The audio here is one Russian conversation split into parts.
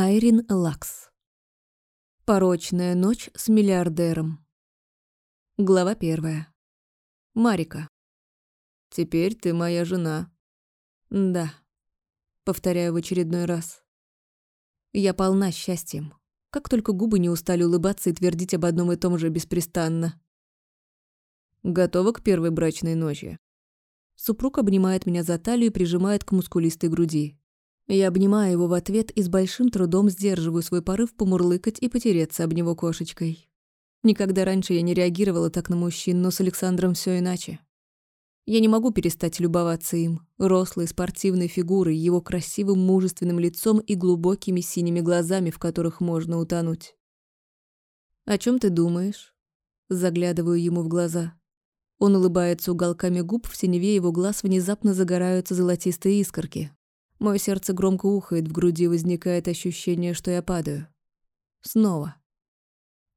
Айрин Лакс. Порочная ночь с миллиардером. Глава первая. Марика. «Теперь ты моя жена». «Да», — повторяю в очередной раз. Я полна счастьем. Как только губы не устали улыбаться и твердить об одном и том же беспрестанно. «Готова к первой брачной ночи?» Супруг обнимает меня за талию и прижимает к мускулистой груди. Я обнимаю его в ответ и с большим трудом сдерживаю свой порыв помурлыкать и потереться об него кошечкой. Никогда раньше я не реагировала так на мужчин, но с Александром все иначе. Я не могу перестать любоваться им, рослой спортивной фигурой, его красивым мужественным лицом и глубокими синими глазами, в которых можно утонуть. «О чем ты думаешь?» Заглядываю ему в глаза. Он улыбается уголками губ, в синеве его глаз внезапно загораются золотистые искорки. Мое сердце громко ухает, в груди возникает ощущение, что я падаю. Снова.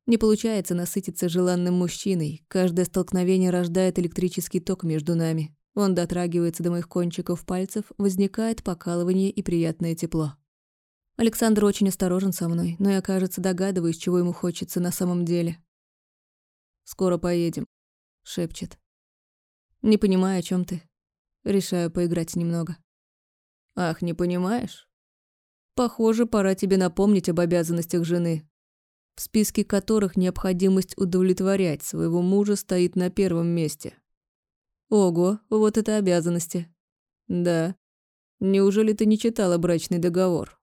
Не получается насытиться желанным мужчиной. Каждое столкновение рождает электрический ток между нами. Он дотрагивается до моих кончиков пальцев, возникает покалывание и приятное тепло. Александр очень осторожен со мной, но я, кажется, догадываюсь, чего ему хочется на самом деле. «Скоро поедем», — шепчет. «Не понимаю, о чем ты. Решаю поиграть немного». Ах, не понимаешь? Похоже, пора тебе напомнить об обязанностях жены, в списке которых необходимость удовлетворять своего мужа стоит на первом месте. Ого, вот это обязанности. Да. Неужели ты не читала брачный договор?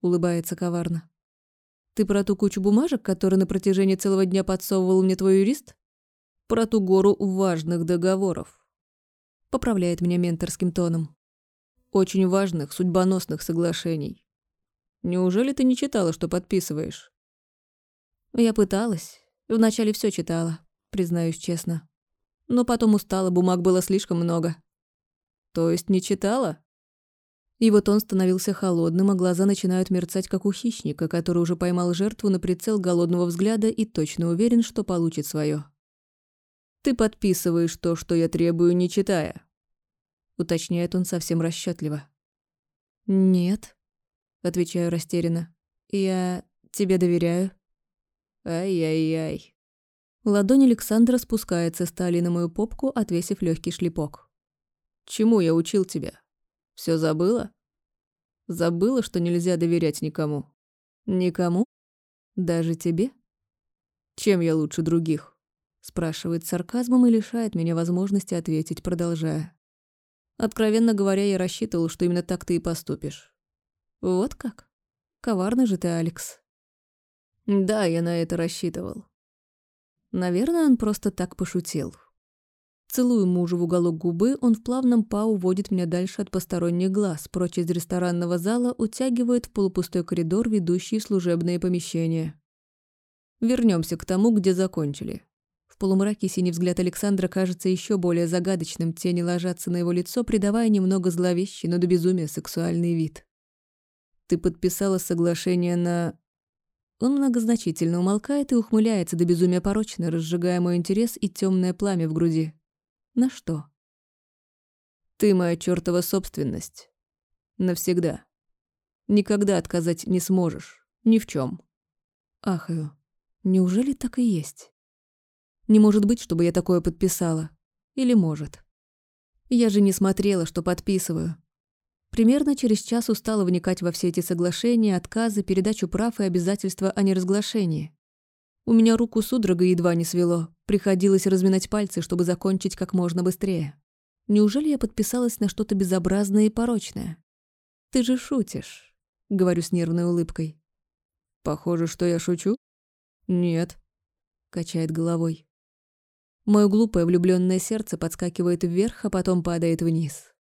Улыбается коварно. Ты про ту кучу бумажек, которые на протяжении целого дня подсовывал мне твой юрист? Про ту гору важных договоров. Поправляет меня менторским тоном очень важных, судьбоносных соглашений. Неужели ты не читала, что подписываешь? Я пыталась. Вначале все читала, признаюсь честно. Но потом устала, бумаг было слишком много. То есть не читала? И вот он становился холодным, а глаза начинают мерцать, как у хищника, который уже поймал жертву на прицел голодного взгляда и точно уверен, что получит свое. Ты подписываешь то, что я требую, не читая уточняет он совсем расчетливо. «Нет», — отвечаю растерянно. «Я тебе доверяю». «Ай-яй-яй». Ладонь Александра спускается с на мою попку, отвесив легкий шлепок. «Чему я учил тебя? Все забыла?» «Забыла, что нельзя доверять никому?» «Никому? Даже тебе?» «Чем я лучше других?» спрашивает сарказмом и лишает меня возможности ответить, продолжая. Откровенно говоря, я рассчитывал, что именно так ты и поступишь. Вот как? Коварный же ты, Алекс. Да, я на это рассчитывал. Наверное, он просто так пошутил. Целую мужа в уголок губы, он в плавном па уводит меня дальше от посторонних глаз, прочь из ресторанного зала, утягивает в полупустой коридор, ведущий в служебные помещения. Вернемся к тому, где закончили полумраке синий взгляд Александра кажется еще более загадочным, тени ложатся на его лицо, придавая немного зловещий, но до безумия сексуальный вид. «Ты подписала соглашение на...» Он многозначительно умолкает и ухмыляется до безумия порочно, разжигая мой интерес и темное пламя в груди. «На что?» «Ты моя чертова собственность. Навсегда. Никогда отказать не сможешь. Ни в чем. Ахаю. Неужели так и есть? Не может быть, чтобы я такое подписала. Или может. Я же не смотрела, что подписываю. Примерно через час устала вникать во все эти соглашения, отказы, передачу прав и обязательства о неразглашении. У меня руку судорога едва не свело. Приходилось разминать пальцы, чтобы закончить как можно быстрее. Неужели я подписалась на что-то безобразное и порочное? Ты же шутишь, говорю с нервной улыбкой. Похоже, что я шучу? Нет, качает головой. Мое глупое влюбленное сердце подскакивает вверх, а потом падает вниз.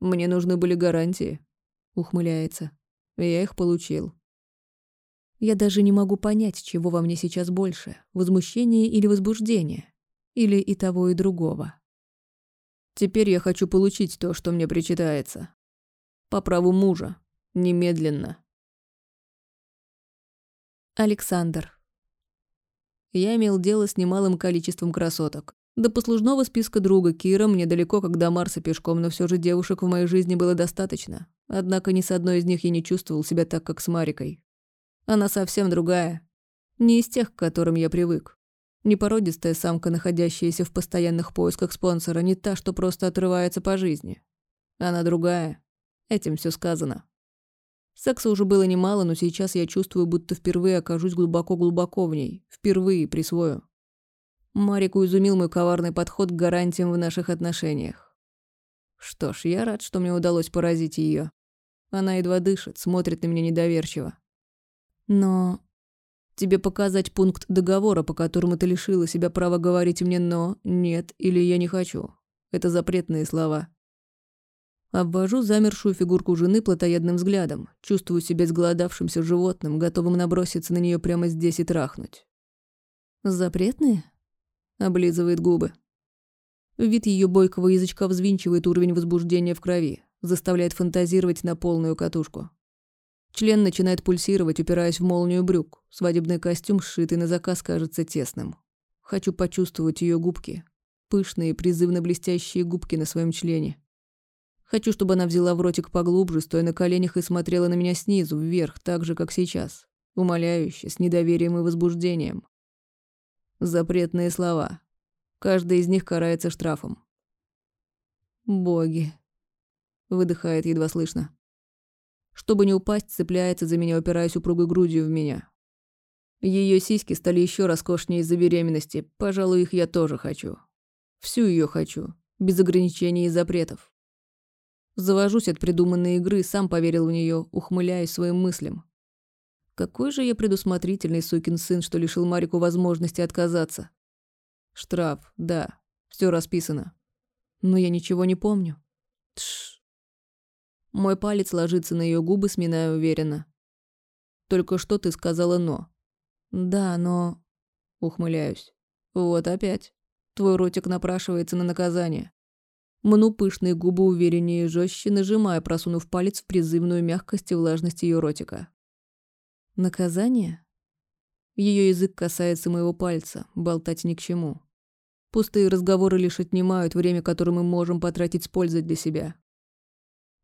«Мне нужны были гарантии», — ухмыляется. «Я их получил». Я даже не могу понять, чего во мне сейчас больше — возмущение или возбуждение, или и того, и другого. Теперь я хочу получить то, что мне причитается. По праву мужа. Немедленно. Александр. Я имел дело с немалым количеством красоток. До послужного списка друга Кира мне далеко, до Марса пешком, но все же девушек в моей жизни было достаточно. Однако ни с одной из них я не чувствовал себя так, как с Марикой. Она совсем другая. Не из тех, к которым я привык. Не породистая самка, находящаяся в постоянных поисках спонсора, не та, что просто отрывается по жизни. Она другая. Этим все сказано. Секса уже было немало, но сейчас я чувствую, будто впервые окажусь глубоко-глубоко в ней. Впервые присвою. Марику изумил мой коварный подход к гарантиям в наших отношениях. Что ж, я рад, что мне удалось поразить ее. Она едва дышит, смотрит на меня недоверчиво. Но... Тебе показать пункт договора, по которому ты лишила себя права говорить мне «но», «нет» или «я не хочу». Это запретные слова. Обвожу замершую фигурку жены плотоядным взглядом, чувствую себя сголодавшимся животным, готовым наброситься на нее прямо здесь и трахнуть. «Запретные?» Облизывает губы. Вид ее бойкого язычка взвинчивает уровень возбуждения в крови, заставляет фантазировать на полную катушку. Член начинает пульсировать, упираясь в молнию брюк. Свадебный костюм, сшитый на заказ, кажется тесным. Хочу почувствовать ее губки. Пышные, призывно блестящие губки на своем члене. Хочу, чтобы она взяла в ротик поглубже, стоя на коленях и смотрела на меня снизу, вверх, так же, как сейчас. Умоляюще, с недоверием и возбуждением. Запретные слова. Каждый из них карается штрафом. «Боги», — выдыхает едва слышно. Чтобы не упасть, цепляется за меня, упираясь упругой грудью в меня. Ее сиськи стали еще роскошнее из-за беременности. Пожалуй, их я тоже хочу. Всю ее хочу, без ограничений и запретов. Завожусь от придуманной игры, сам поверил в нее, ухмыляясь своим мыслям. Какой же я предусмотрительный сукин сын, что лишил Марику возможности отказаться. Штраф, да, все расписано. Но я ничего не помню. Тш. Мой палец ложится на ее губы, сминая уверенно. Только что ты сказала «но». Да, но... Ухмыляюсь. Вот опять. Твой ротик напрашивается на наказание. Мну пышные губы увереннее и жестче, нажимая, просунув палец в призывную мягкость и влажность ее ротика. Наказание? Ее язык касается моего пальца, болтать ни к чему. Пустые разговоры лишь отнимают время, которое мы можем потратить с пользой для себя.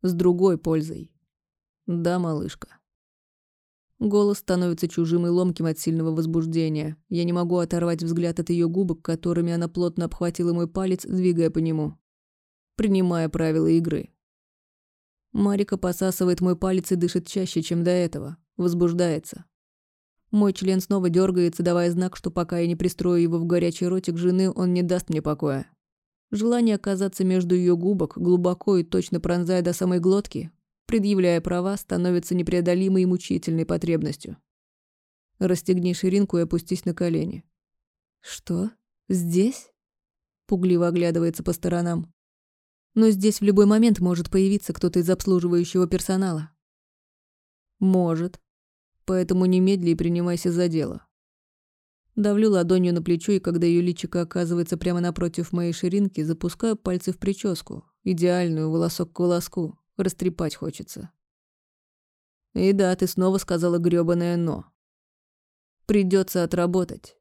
С другой пользой. Да, малышка. Голос становится чужим и ломким от сильного возбуждения. Я не могу оторвать взгляд от ее губок, которыми она плотно обхватила мой палец, двигая по нему. Принимая правила игры. Марика посасывает мой палец и дышит чаще, чем до этого. Возбуждается. Мой член снова дергается, давая знак, что пока я не пристрою его в горячий ротик жены, он не даст мне покоя. Желание оказаться между ее губок, глубоко и точно пронзая до самой глотки, предъявляя права, становится непреодолимой и мучительной потребностью. Расстегни ширинку и опустись на колени. «Что? Здесь?» Пугливо оглядывается по сторонам. «Но здесь в любой момент может появиться кто-то из обслуживающего персонала». «Может», поэтому немедли и принимайся за дело. Давлю ладонью на плечо, и когда ее личико оказывается прямо напротив моей ширинки, запускаю пальцы в прическу, идеальную, волосок к волоску, растрепать хочется. И да, ты снова сказала грёбаное «но». Придется отработать.